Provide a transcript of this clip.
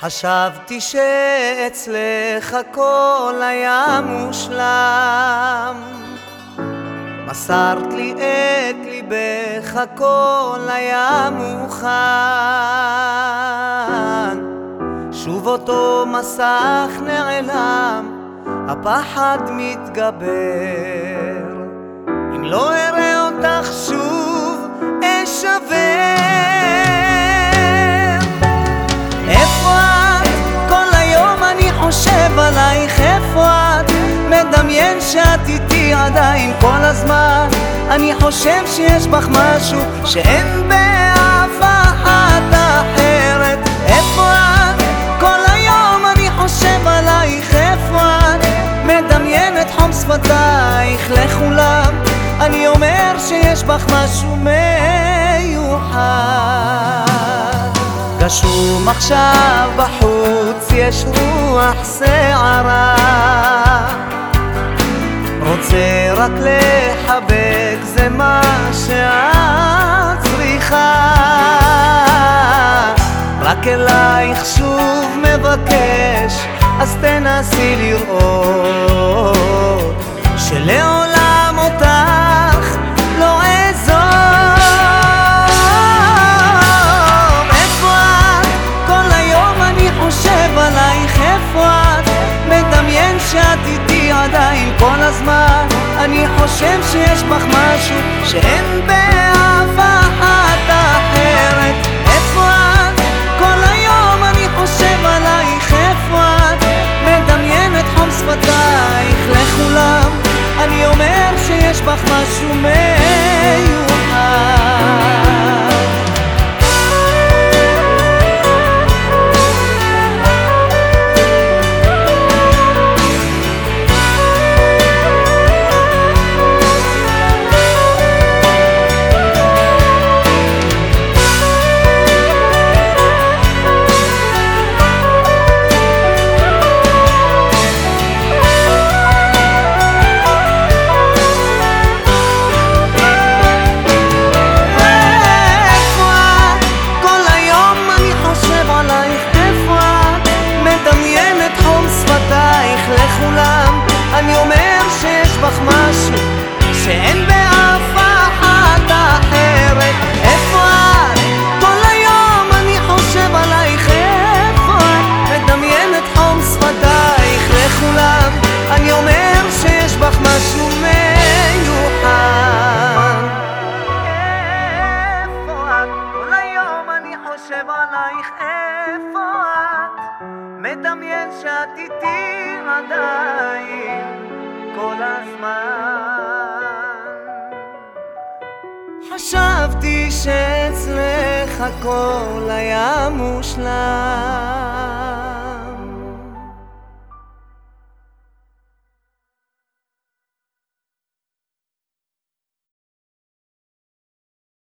חשבתי שאצלך הכל היה מושלם. מסרת לי את ליבך הכל היה מוכן. שוב אותו מסך נעלם הפחד מתגבר. אם לא אראה אותך שאת איתי עדיין כל הזמן. אני חושב שיש בך משהו שאין באף אחת אחרת. איפה את? כל היום אני חושב עלייך איפה את? מדמיין את חום שפתייך לכולם. אני אומר שיש בך משהו מיוחד. גשום עכשיו בחוץ יש רוח שערה רוצה רק לחבק זה מה שאת צריכה. רק אלייך שוב מבקש אז תנסי לראות חושב שיש בך משהו שאין באף אחת אחרת איפה את? כל היום אני חושב עלייך איפה את? מדמיין את חום שפתייך לכולם אני אומר שיש בך משהו מיוחד חושב עלייך איפה את? מדמיין שאת איתי עדיין כל הזמן חשבתי שאצלך הכל היה מושלם